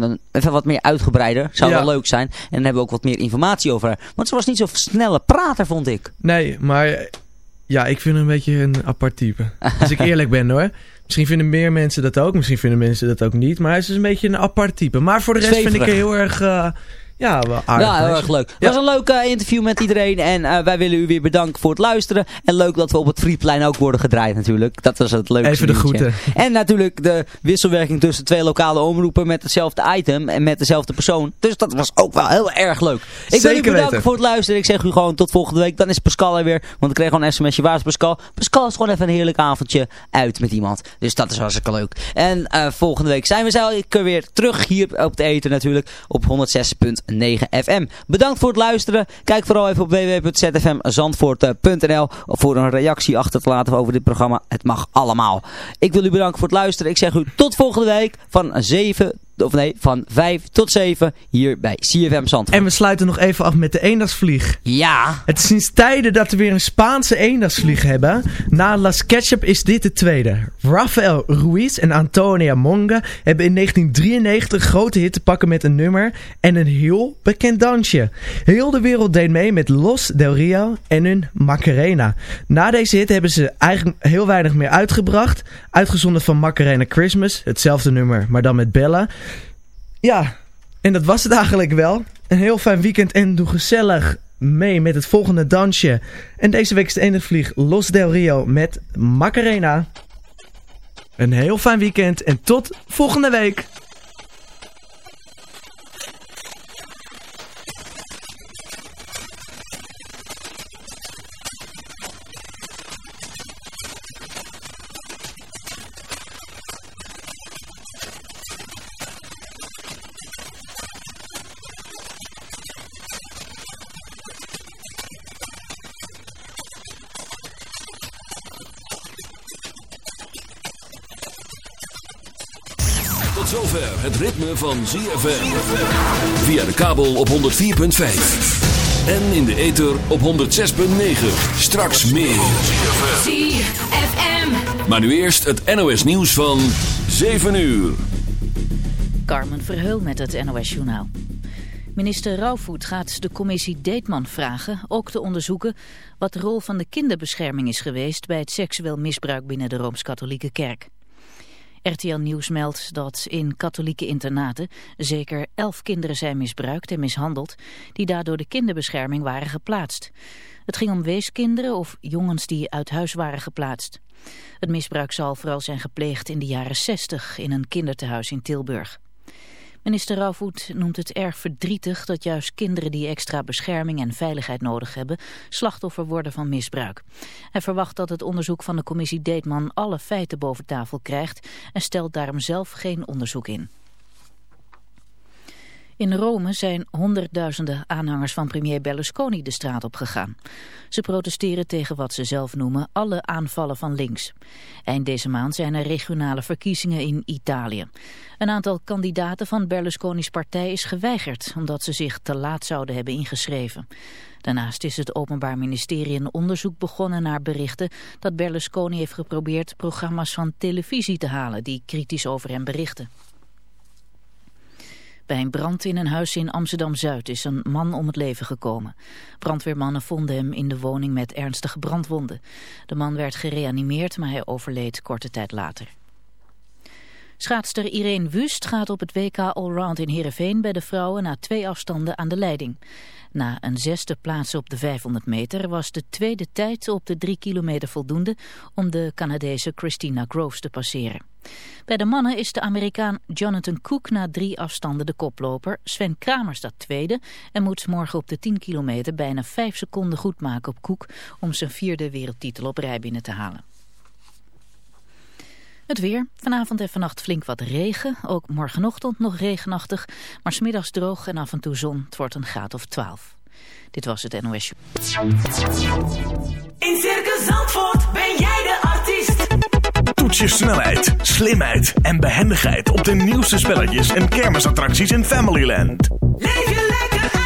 dan even wat meer uitgebreider. Zou wel leuk zijn. En dan hebben we ook wat meer informatie over haar. Want ze was niet zo snelle prater, vond ik. Nee, maar ja, ik vind haar een beetje een apart type. Als ik eerlijk ben hoor. Misschien vinden meer mensen dat ook. Misschien vinden mensen dat ook niet. Maar hij is dus een beetje een apart type. Maar voor de rest vind ik haar heel erg... Uh, ja, wel aardig. Ja, heel erg leuk. Het was een leuk uh, interview met iedereen. En uh, wij willen u weer bedanken voor het luisteren. En leuk dat we op het Frieplein ook worden gedraaid natuurlijk. Dat was het leukste Even de groeten. En natuurlijk de wisselwerking tussen twee lokale omroepen met hetzelfde item en met dezelfde persoon. Dus dat was ook wel heel erg leuk. Ik wil u bedanken weten. voor het luisteren. Ik zeg u gewoon tot volgende week. Dan is Pascal er weer. Want ik kreeg gewoon een sms'je. Waar is Pascal? Pascal is gewoon even een heerlijk avondje uit met iemand. Dus dat is hartstikke leuk. En uh, volgende week zijn we zo weer terug hier op de eten natuurlijk. Op 106.9 FM. Bedankt voor het luisteren. Kijk vooral even op www.zfmzandvoort.nl voor een reactie achter te laten over dit programma. Het mag allemaal. Ik wil u bedanken voor het luisteren. Ik zeg u tot volgende week van 7 of nee, van 5 tot 7 hier bij CFM Zandvoort. En we sluiten nog even af met de eendagsvlieg. Ja. Het is sinds tijden dat we weer een Spaanse eendagsvlieg hebben. Na Las Ketchup is dit de tweede. Rafael Ruiz en Antonia Monga hebben in 1993 grote hit te pakken met een nummer en een heel bekend dansje. Heel de wereld deed mee met Los del Rio en hun Macarena. Na deze hit hebben ze eigenlijk heel weinig meer uitgebracht. Uitgezonden van Macarena Christmas, hetzelfde nummer, maar dan met Bella. Ja, en dat was het eigenlijk wel. Een heel fijn weekend en doe gezellig mee met het volgende dansje. En deze week is de ene vlieg Los del Rio met Macarena. Een heel fijn weekend en tot volgende week. Het ritme van ZFM. Via de kabel op 104.5. En in de ether op 106.9. Straks meer. ZFM. Maar nu eerst het NOS nieuws van 7 uur. Carmen Verheul met het NOS journaal. Minister Rauwvoet gaat de commissie Deetman vragen ook te onderzoeken wat de rol van de kinderbescherming is geweest bij het seksueel misbruik binnen de Rooms-Katholieke Kerk. RTL Nieuws meldt dat in katholieke internaten zeker elf kinderen zijn misbruikt en mishandeld die daardoor de kinderbescherming waren geplaatst. Het ging om weeskinderen of jongens die uit huis waren geplaatst. Het misbruik zal vooral zijn gepleegd in de jaren 60 in een kindertehuis in Tilburg. Minister Rauwvoet noemt het erg verdrietig dat juist kinderen die extra bescherming en veiligheid nodig hebben, slachtoffer worden van misbruik. Hij verwacht dat het onderzoek van de commissie Deetman alle feiten boven tafel krijgt en stelt daarom zelf geen onderzoek in. In Rome zijn honderdduizenden aanhangers van premier Berlusconi de straat op gegaan. Ze protesteren tegen wat ze zelf noemen alle aanvallen van links. Eind deze maand zijn er regionale verkiezingen in Italië. Een aantal kandidaten van Berlusconi's partij is geweigerd... omdat ze zich te laat zouden hebben ingeschreven. Daarnaast is het Openbaar Ministerie een onderzoek begonnen naar berichten... dat Berlusconi heeft geprobeerd programma's van televisie te halen... die kritisch over hem berichten. Bij een brand in een huis in Amsterdam-Zuid is een man om het leven gekomen. Brandweermannen vonden hem in de woning met ernstige brandwonden. De man werd gereanimeerd, maar hij overleed korte tijd later. Schaatster Irene Wust gaat op het WK Allround in Heerenveen bij de vrouwen na twee afstanden aan de leiding. Na een zesde plaats op de 500 meter was de tweede tijd op de drie kilometer voldoende om de Canadese Christina Groves te passeren. Bij de mannen is de Amerikaan Jonathan Cook na drie afstanden de koploper. Sven Kramer staat tweede en moet morgen op de 10 kilometer bijna vijf seconden goed maken op Cook om zijn vierde wereldtitel op rij binnen te halen. Het weer. Vanavond en vannacht flink wat regen. Ook morgenochtend nog regenachtig. Maar smiddags droog en af en toe zon. Het wordt een graad of 12. Dit was het NOS. In Circus Zandvoort ben jij de artiest. Toets je snelheid, slimheid en behendigheid op de nieuwste spelletjes en kermisattracties in Familyland. Leef je lekker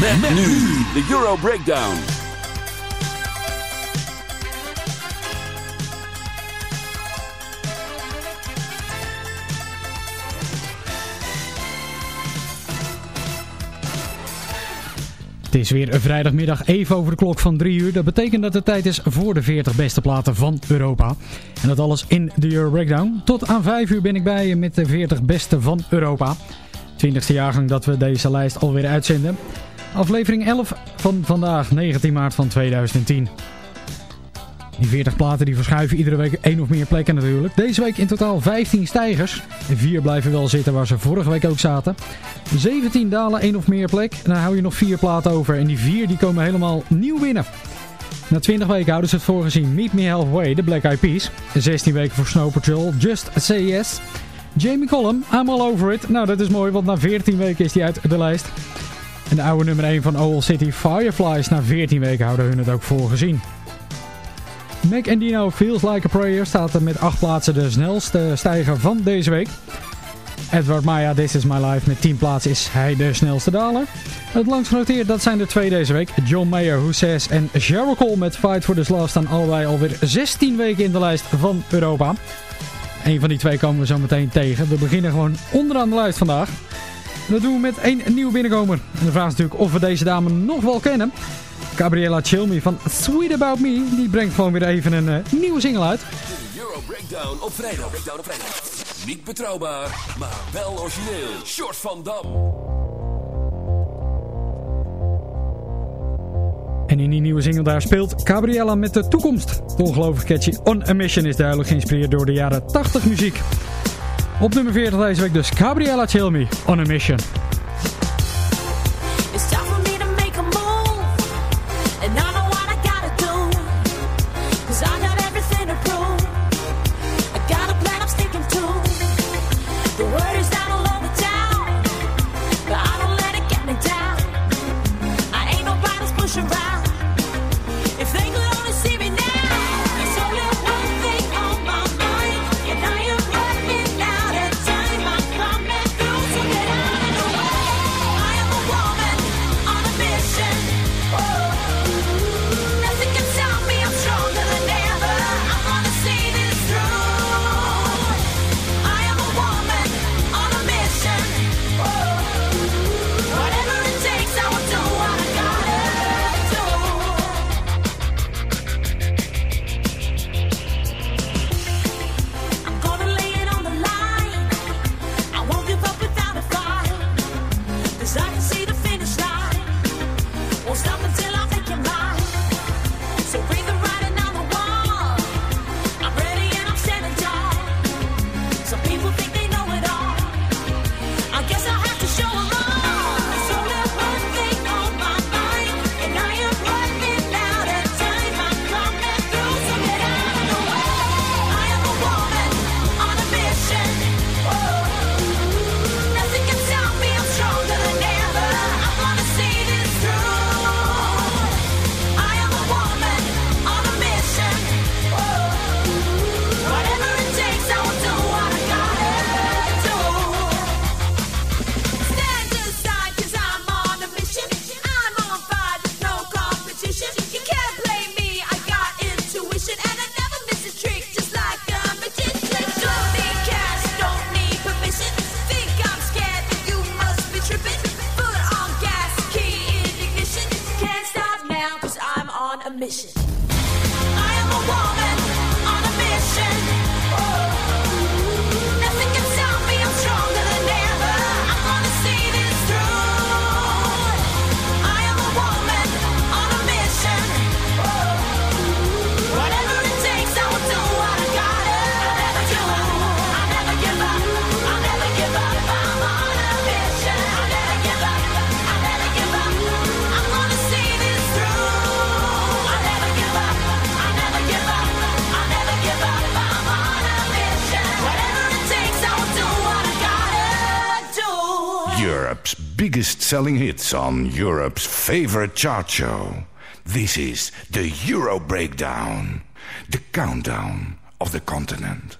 Met, met nu de Euro Breakdown. Het is weer een vrijdagmiddag even over de klok van 3 uur. Dat betekent dat het tijd is voor de 40 beste platen van Europa. En dat alles in de Euro Breakdown. Tot aan 5 uur ben ik bij je met de 40 beste van Europa. 20e jaargang dat we deze lijst alweer uitzenden. Aflevering 11 van vandaag, 19 maart van 2010. Die 40 platen die verschuiven iedere week één of meer plekken natuurlijk. Deze week in totaal 15 stijgers. De vier blijven wel zitten waar ze vorige week ook zaten. 17 dalen één of meer plek. En dan hou je nog vier platen over. En die vier die komen helemaal nieuw binnen. Na 20 weken houden ze het voorgezien Meet Me Halfway, de Black Eyed Peas. 16 weken voor Snow Patrol, Just Say Yes. Jamie Collum, I'm All Over It. Nou, dat is mooi, want na 14 weken is hij uit de lijst. En de oude nummer 1 van Owl City, Fireflies, na 14 weken houden hun het ook voorgezien. Mac and Dino Feels Like a Prayer staat er met 8 plaatsen de snelste stijger van deze week. Edward Maya, This Is My Life, met 10 plaatsen is hij de snelste daler. Het langst genoteerd, dat zijn er twee deze week. John Mayer, Who Says en Cheryl Cole met Fight for This Love staan allebei alweer 16 weken in de lijst van Europa. Een van die twee komen we zo meteen tegen. We beginnen gewoon onderaan de lijst vandaag. Dat doen we met één nieuwe binnenkomer. En de vraag is natuurlijk of we deze dame nog wel kennen. Gabriella Chilmi van Sweet About Me, die brengt gewoon weer even een uh, nieuwe single uit. De Euro Breakdown op vrijdag. Breakdown op vrijdag. Niet betrouwbaar, maar wel origineel. Short van Dam. En in die nieuwe single daar speelt Gabriella met de toekomst. De ongelooflijk catchy On A Mission is duidelijk geïnspireerd door de jaren 80 muziek. Op nummer 40 deze week dus Gabriella Chilmi, On A Mission. For mission. Biggest selling hits on Europe's favorite chart show. This is the Euro Breakdown, the countdown of the continent.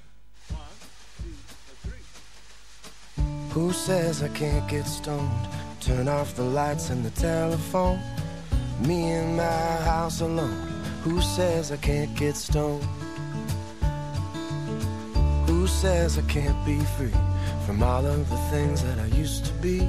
Who says I can't get stoned? Turn off the lights and the telephone. Me in my house alone. Who says I can't get stoned? Who says I can't be free from all of the things that I used to be?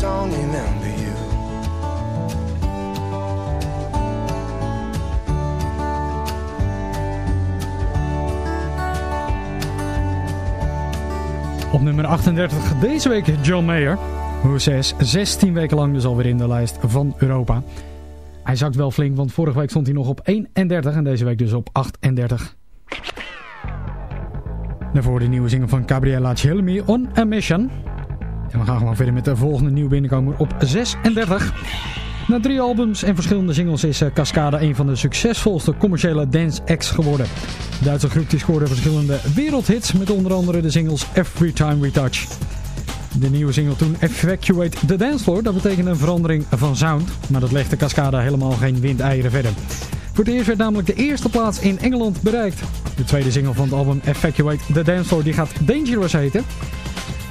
You. Op nummer 38 deze week John Mayer. Who says 16 weken lang dus alweer in de lijst van Europa. Hij zakt wel flink, want vorige week stond hij nog op 31 en deze week dus op 38. Daarvoor de nieuwe single van Gabriella Chilmi, On a Mission. En we gaan gewoon verder met de volgende nieuwe binnenkomer op 36. Na drie albums en verschillende singles is eh, Cascada een van de succesvolste commerciële dance acts geworden. De Duitse groep die scoorde verschillende wereldhits met onder andere de singles Every Time We Touch. De nieuwe single toen Evacuate the Dance Floor, dat betekent een verandering van sound, maar dat legde Cascada helemaal geen windeieren verder. Voor het eerst werd namelijk de eerste plaats in Engeland bereikt. De tweede single van het album Evacuate the Dance Floor die gaat Dangerous heten.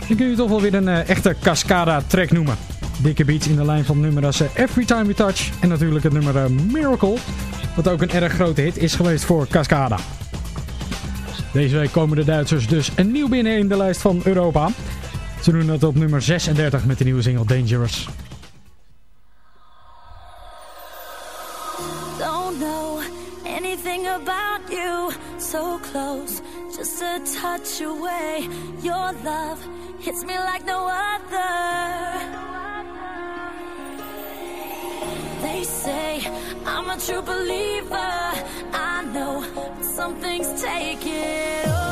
Dan kun je toch wel weer een eh, echte Cascada track noemen. Dikke beats in de lijn van nummers eh, Every Time We Touch en natuurlijk het nummer eh, Miracle. Wat ook een erg grote hit is geweest voor Cascada. Deze week komen de Duitsers dus een nieuw binnen in de lijst van Europa. Ze doen dat op nummer 36 met de nieuwe single Dangerous. Don't know anything about you. So close, just a touch away. Your love hits me like no other. They say I'm a true believer. I know something's taking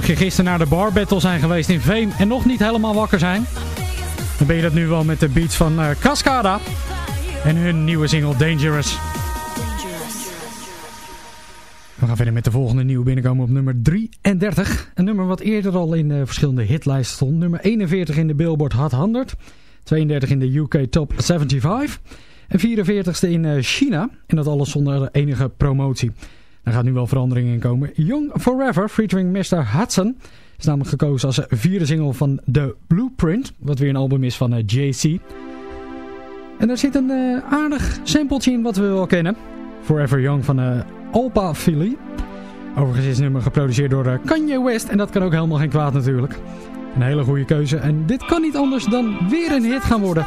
mocht je gisteren naar de bar battle zijn geweest in Veem en nog niet helemaal wakker zijn, dan ben je dat nu wel met de beats van uh, Cascada en hun nieuwe single Dangerous. We gaan verder met de volgende nieuwe binnenkomen op nummer 33. Een nummer wat eerder al in uh, verschillende hitlijsten stond. Nummer 41 in de Billboard Hot 100. 32 in de UK Top 75. En 44ste in uh, China. En dat alles zonder enige promotie. Daar gaat nu wel verandering in komen. Young Forever featuring Mr. Hudson. Is namelijk gekozen als vierde single van The Blueprint. Wat weer een album is van uh, JC. En daar zit een uh, aardig sampletje in wat we wel kennen. Forever Young van uh, Alpa Philly. Overigens is het nummer geproduceerd door Kanye West. En dat kan ook helemaal geen kwaad natuurlijk. Een hele goede keuze. En dit kan niet anders dan weer een hit gaan worden.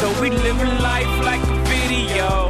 So we living life like a video.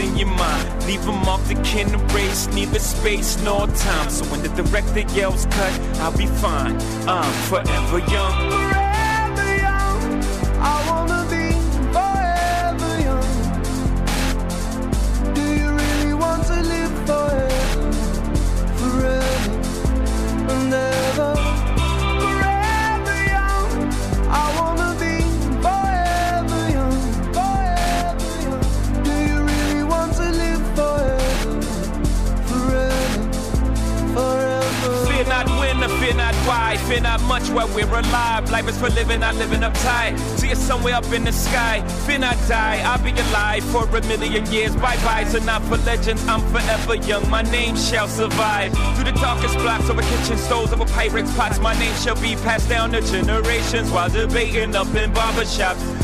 in your mind. Leave them off the kin race, neither space nor time. So when the director yells cut, I'll be fine. I'm forever young. Forever young, Fear not much while we're alive. Life is for living, not living uptight. See us somewhere up in the sky. Fear not die. I'll be alive for a million years. Bye bye. So not for legends. I'm forever young. My name shall survive. Through the darkest blocks over kitchen stoves, over Pyrex pots. My name shall be passed down to generations while debating up in barbershops.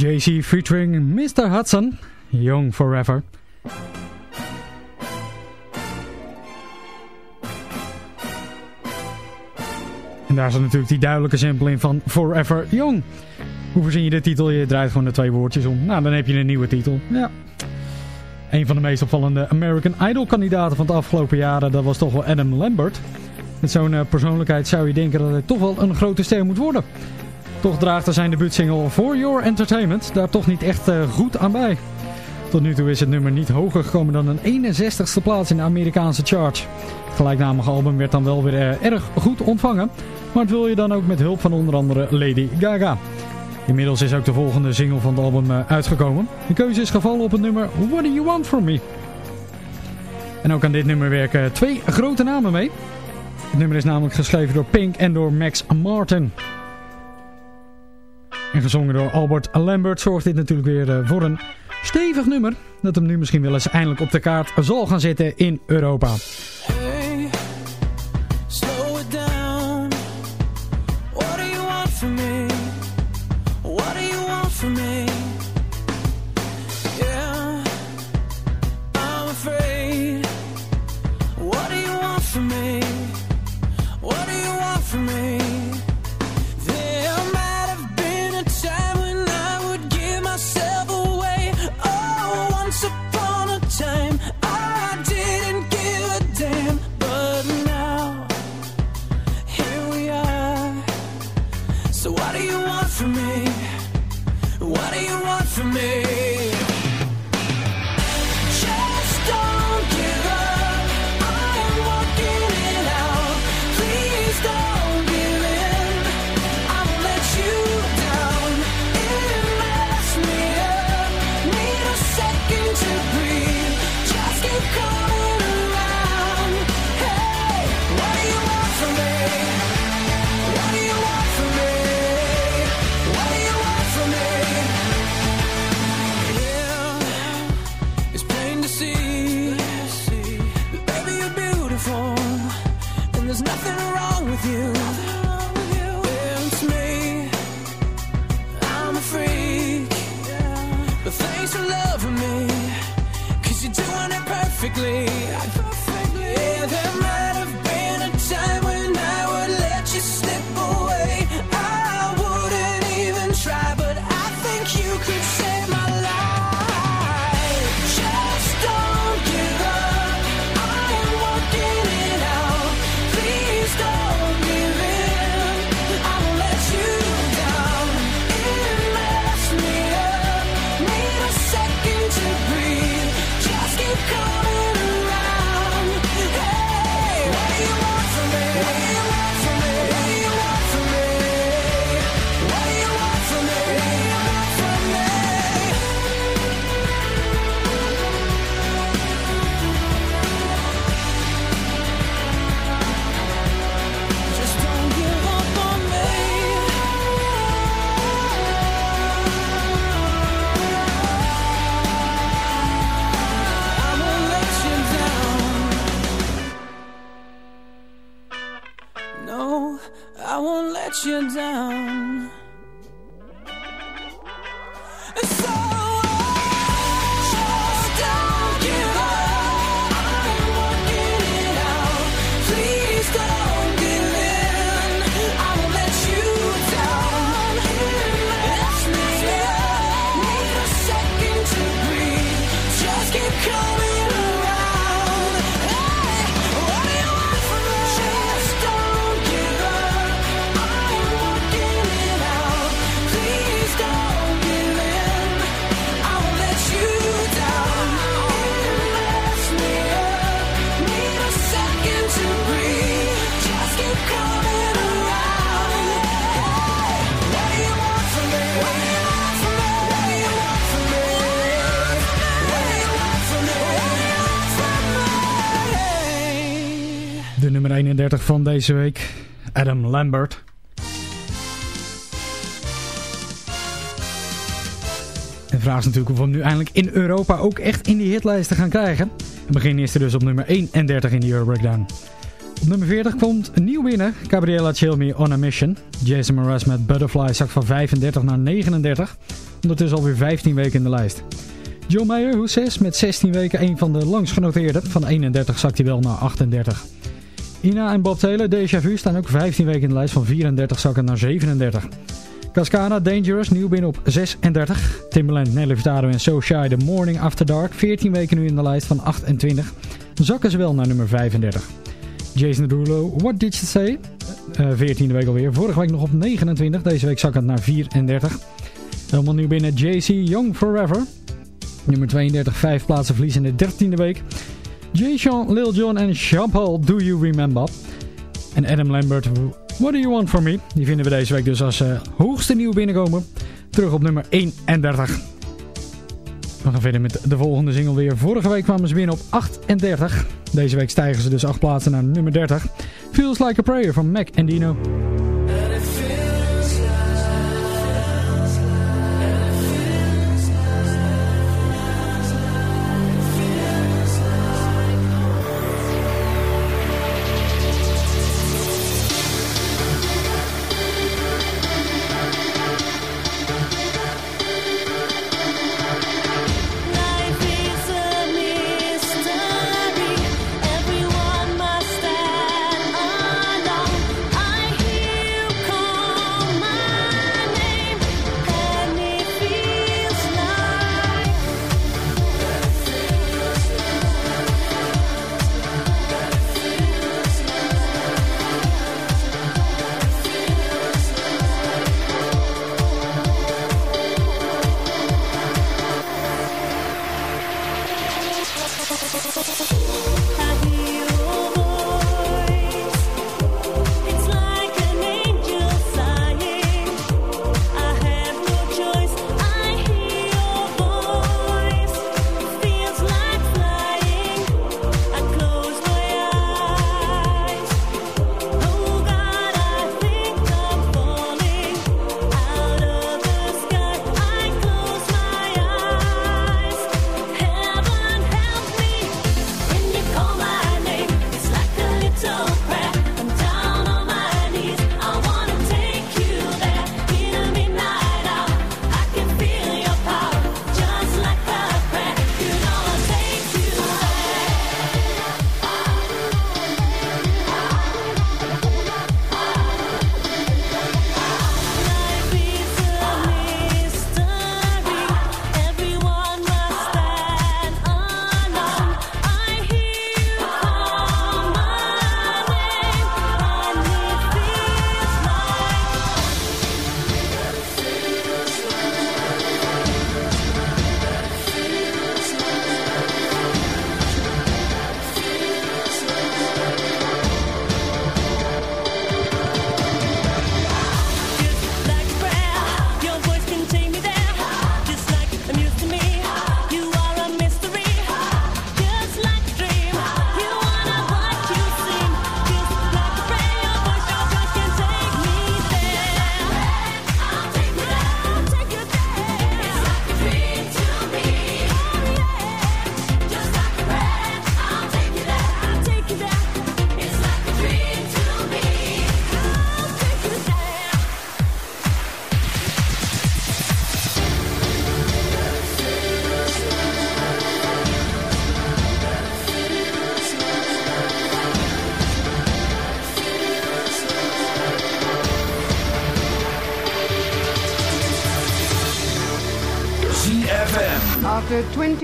JC featuring Mr. Hudson, Young Forever. En daar zit natuurlijk die duidelijke sample in van Forever Young. Hoe verzin je de titel? Je draait gewoon de twee woordjes om. Nou, dan heb je een nieuwe titel. Ja. Een van de meest opvallende American Idol kandidaten van de afgelopen jaren, dat was toch wel Adam Lambert. Met zo'n eh, persoonlijkheid zou je denken dat hij toch wel een grote ster moet worden. Toch draagt er zijn debuutsingle For Your Entertainment daar toch niet echt eh, goed aan bij. Tot nu toe is het nummer niet hoger gekomen dan een 61ste plaats in de Amerikaanse chart. Het gelijknamige album werd dan wel weer eh, erg goed ontvangen, maar het wil je dan ook met hulp van onder andere Lady Gaga. Inmiddels is ook de volgende single van het album eh, uitgekomen. De keuze is gevallen op het nummer What Do You Want From Me? En ook aan dit nummer werken twee grote namen mee. Het nummer is namelijk geschreven door Pink en door Max Martin. En gezongen door Albert Lambert zorgt dit natuurlijk weer eh, voor een stevig nummer. Dat hem nu misschien wel eens eindelijk op de kaart zal gaan zitten in Europa. quickly van deze week, Adam Lambert. De vraag is natuurlijk of we hem nu eindelijk in Europa ook echt in die hitlijsten gaan krijgen. We beginnen eerst dus op nummer 31 in de Euro Breakdown. Op nummer 40 komt een nieuw binnen, Gabriella Chilmi On A Mission. Jason Mraz met Butterfly zakt van 35 naar 39. Ondertussen alweer 15 weken in de lijst. John Mayer, hoe 6, met 16 weken een van de langst genoteerde Van 31 zakt hij wel naar 38. Ina en Bob Taylor, Deja Vu, staan ook 15 weken in de lijst van 34 zakken naar 37. Cascana, Dangerous, nieuw binnen op 36. Timberland, Nelly Furtado en So Shy, The Morning After Dark, 14 weken nu in de lijst van 28. Zakken ze wel naar nummer 35. Jason Derulo, What Did You Say? Eh, 14e week alweer. Vorige week nog op 29. Deze week zakken het naar 34. Helemaal nieuw binnen JC Young Forever. Nummer 32, 5 plaatsen verlies in de 13e week. Jay Sean, Lil Jon en Jean-Paul, Do You Remember? En Adam Lambert, What Do You Want From Me? Die vinden we deze week dus als uh, hoogste nieuw binnenkomen. Terug op nummer 31. We gaan verder met de volgende single weer. Vorige week kwamen ze binnen op 38. Deze week stijgen ze dus 8 plaatsen naar nummer 30. Feels Like a Prayer van Mac en Dino.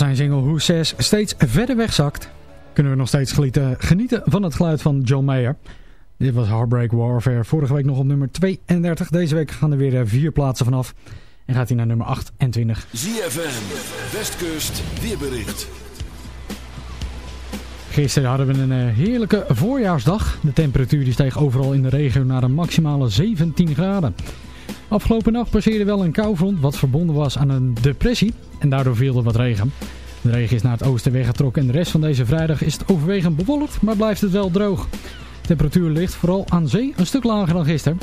Zijn single Who Says steeds verder wegzakt, kunnen we nog steeds genieten van het geluid van John Mayer. Dit was Heartbreak Warfare, vorige week nog op nummer 32. Deze week gaan er weer eh, vier plaatsen vanaf en gaat hij naar nummer 28. ZFM, Westkust, weerbericht. Gisteren hadden we een eh, heerlijke voorjaarsdag. De temperatuur die steeg overal in de regio naar een maximale 17 graden. Afgelopen nacht passeerde wel een koufront wat verbonden was aan een depressie en daardoor viel er wat regen. De regen is naar het oosten weggetrokken en de rest van deze vrijdag is het overwegend bewolkt, maar blijft het wel droog. De temperatuur ligt vooral aan zee een stuk lager dan gisteren.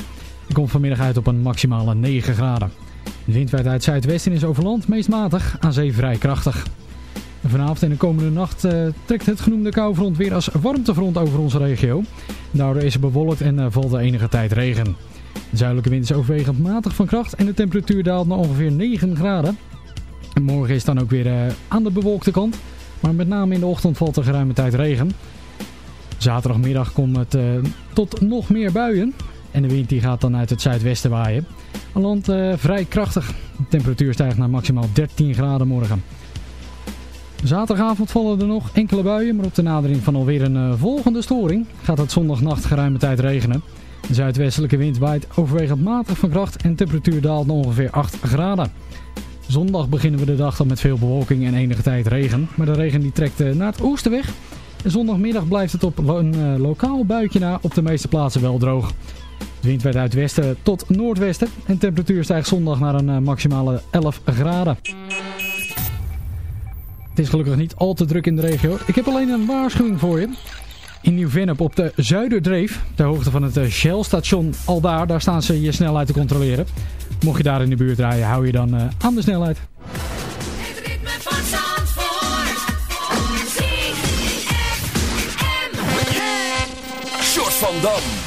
Komt vanmiddag uit op een maximale 9 graden. De wind uit het zuidwesten is over land meest matig, aan zee vrij krachtig. vanavond en de komende nacht uh, trekt het genoemde koufront weer als warmtefront over onze regio. Daardoor is het bewolkt en uh, valt er enige tijd regen. De zuidelijke wind is overwegend matig van kracht en de temperatuur daalt naar ongeveer 9 graden. morgen is dan ook weer uh, aan de bewolkte kant, maar met name in de ochtend valt er geruime tijd regen. Zaterdagmiddag komt het uh, tot nog meer buien en de wind die gaat dan uit het zuidwesten waaien. Een land uh, vrij krachtig. De temperatuur stijgt naar maximaal 13 graden morgen. Zaterdagavond vallen er nog enkele buien, maar op de nadering van alweer een volgende storing gaat het zondagnacht geruime tijd regenen. De zuidwestelijke wind waait overwegend matig van kracht en temperatuur daalt naar ongeveer 8 graden. Zondag beginnen we de dag dan met veel bewolking en enige tijd regen. Maar de regen die trekt eh, naar het oosten weg. En zondagmiddag blijft het op een uh, lokaal buitje na op de meeste plaatsen wel droog. De wind werd uit westen tot noordwesten en de temperatuur stijgt zondag naar een uh, maximale 11 graden. Het is gelukkig niet al te druk in de regio. Ik heb alleen een waarschuwing voor je. In Nieuw-Vennep op de Zuiderdreef, ter hoogte van het Shell-station al daar, daar staan ze je snelheid te controleren. Mocht je daar in de buurt rijden, hou je dan uh, aan de snelheid. Het ritme van Zandvoort. ZFM. Short van Dam.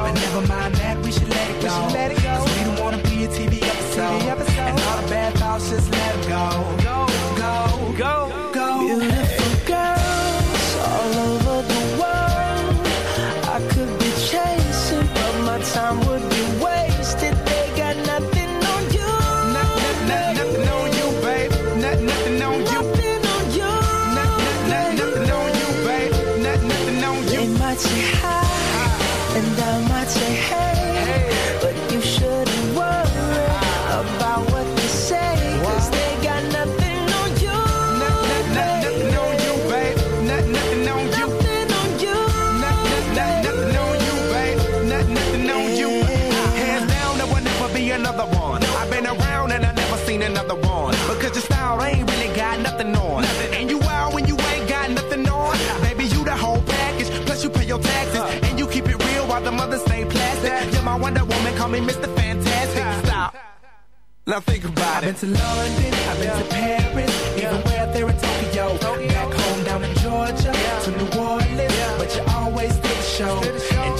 But never mind that, we should let it go. Cause we don't wanna be a TV episode. And all the bad thoughts, just let them go. Go, go, Baby, you the whole package. Plus you pay your taxes. And you keep it real while the mothers stay plastic. You're my Wonder Woman, call me Mr. Fantastic. Stop. Now think about it. I've been to London, I've been to Paris, even where there in Tokyo. Back home down in Georgia, to New Orleans, but you always did the show.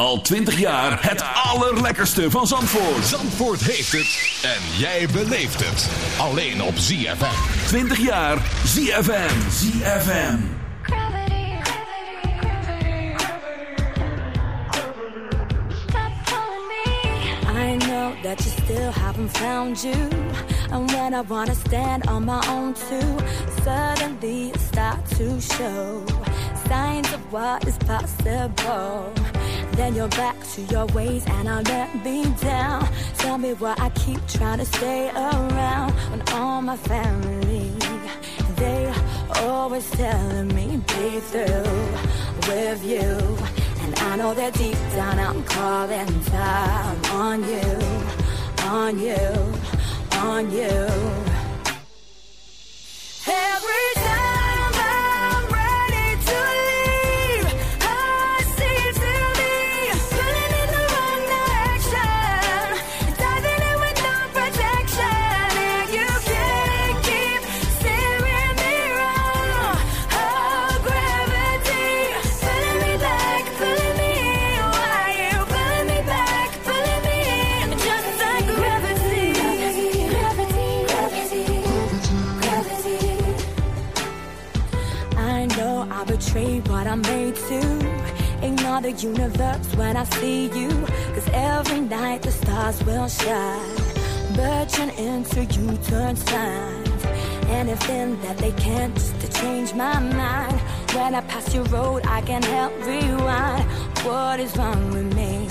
Al 20 jaar het allerlekkerste van Zandvoort. Zandvoort heeft het. En jij beleeft het. Alleen op ZFM. 20 jaar ZFM. ZFM. I know that you still haven't found you. And when I wanna stand on my own too, suddenly start to show signs of what is possible. Then you're back to your ways and I'll let me down. Tell me why I keep trying to stay around when all my family, they always telling me be through with you. And I know that deep down I'm calling time on you, on you, on you. What I made to. Ignore the universe when I see you. Cause every night the stars will shine. Birching into you turn signs. Anything that they can't just to change my mind. When I pass your road, I can help rewind. What is wrong with me?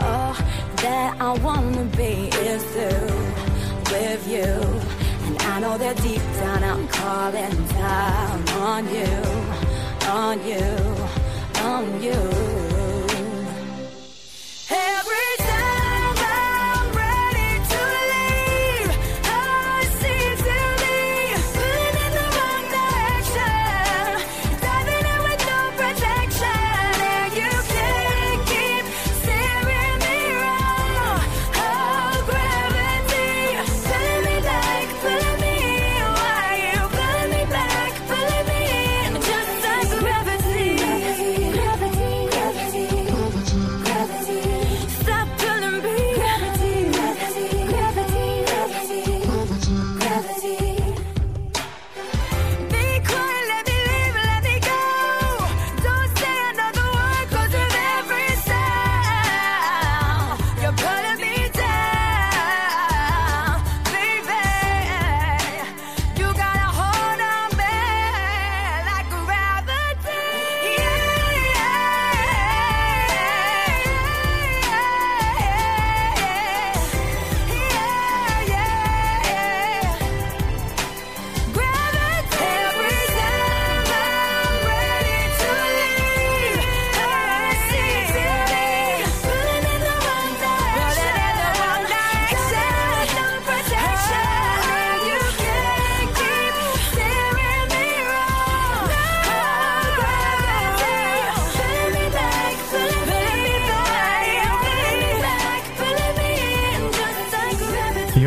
Oh, that I wanna be is through with you. And I know that deep down I'm calling down on you, on you, on you.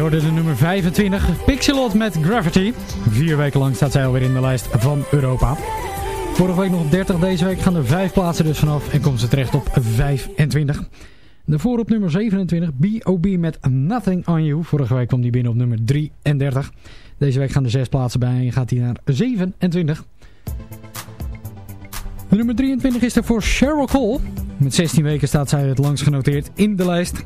Hoorde de nummer 25, Pixelot met Gravity. Vier weken lang staat zij alweer in de lijst van Europa. Vorige week nog op 30, deze week gaan er vijf plaatsen dus vanaf en komt ze terecht op 25. Daarvoor op nummer 27, B.O.B. met Nothing On You. Vorige week kwam die binnen op nummer 33. Deze week gaan er zes plaatsen bij en gaat hij naar 27. De nummer 23 is er voor Cheryl Cole. Met 16 weken staat zij het langst genoteerd in de lijst.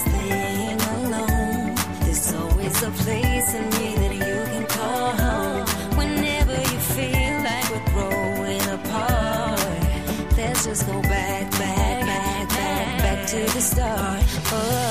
There's a place in me that you can call home. Whenever you feel like we're growing apart, let's just go back, back, back, back, back to the start. Oh.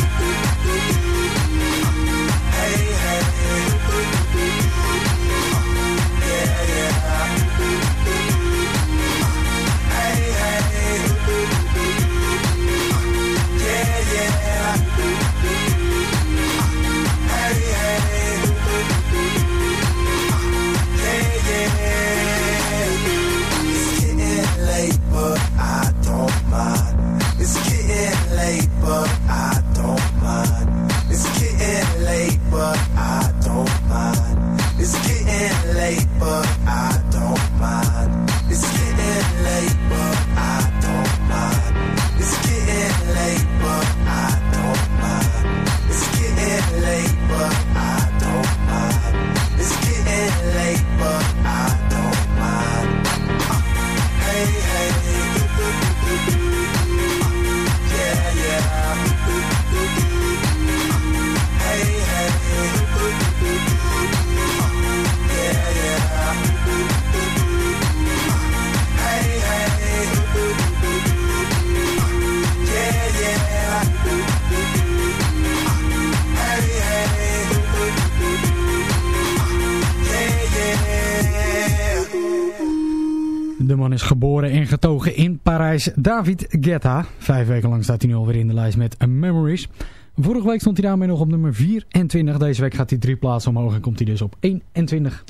David Guetta. Vijf weken lang staat hij nu alweer in de lijst met Memories. Vorige week stond hij daarmee nog op nummer 24. Deze week gaat hij drie plaatsen omhoog en komt hij dus op 21.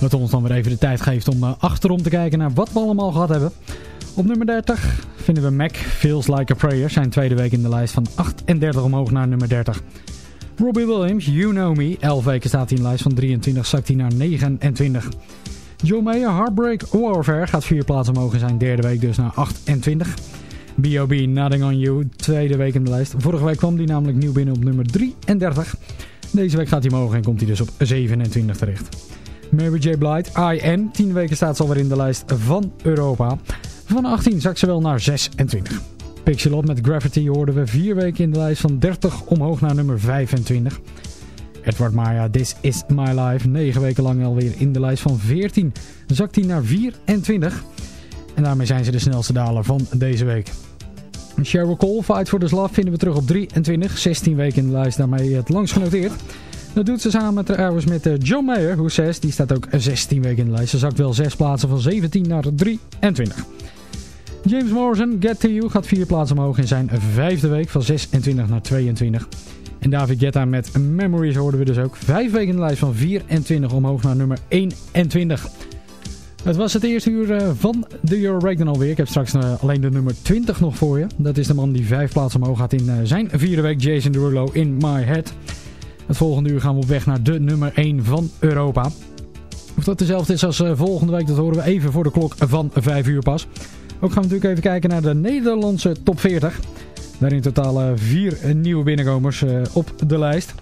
Wat ons dan weer even de tijd geeft om eh, achterom te kijken naar wat we allemaal gehad hebben. Op nummer 30 vinden we Mac, Feels Like a Prayer. Zijn tweede week in de lijst van 38 omhoog naar nummer 30. Robbie Williams, You Know Me. 11 weken staat hij in de lijst van 23, zakt hij naar 29. Joe Mayer, Heartbreak Warfare gaat vier plaatsen omhoog in zijn derde week dus naar 28. B.O.B. Nothing On You, tweede week in de lijst. Vorige week kwam hij namelijk nieuw binnen op nummer 33. Deze week gaat hij omhoog en komt hij dus op 27 terecht. Mary J. Blight, I.N. 10 weken staat ze alweer in de lijst van Europa. Van 18 zakt ze wel naar 26. Pixelot met Gravity hoorden we vier weken in de lijst van 30 omhoog naar nummer 25. Edward Maya, This Is My Life. 9 weken lang alweer in de lijst van 14. Zakt hij naar 24. En daarmee zijn ze de snelste daler van deze week. Sheryl Cole, Fight for the Love, vinden we terug op 23. 16 weken in de lijst, daarmee het langst genoteerd. Dat doet ze samen trouwens met eh, John Mayer, Who Says. Die staat ook 16 weken in de lijst. Ze zakt wel 6 plaatsen van 17 naar 23. James Morrison, Get To You, gaat 4 plaatsen omhoog in zijn vijfde week van 26 naar 22. En David Guetta met Memories hoorden we dus ook. 5 weken in de lijst van 24 omhoog naar nummer 21. Het was het eerste uur eh, van de Euro Breakdown alweer. Ik heb straks eh, alleen de nummer 20 nog voor je. Dat is de man die 5 plaatsen omhoog gaat in eh, zijn vierde week. Jason Derulo in My Head. Het volgende uur gaan we op weg naar de nummer 1 van Europa. Of dat dezelfde is als volgende week, dat horen we even voor de klok van 5 uur pas. Ook gaan we natuurlijk even kijken naar de Nederlandse top 40. Daar in totaal vier nieuwe binnenkomers op de lijst.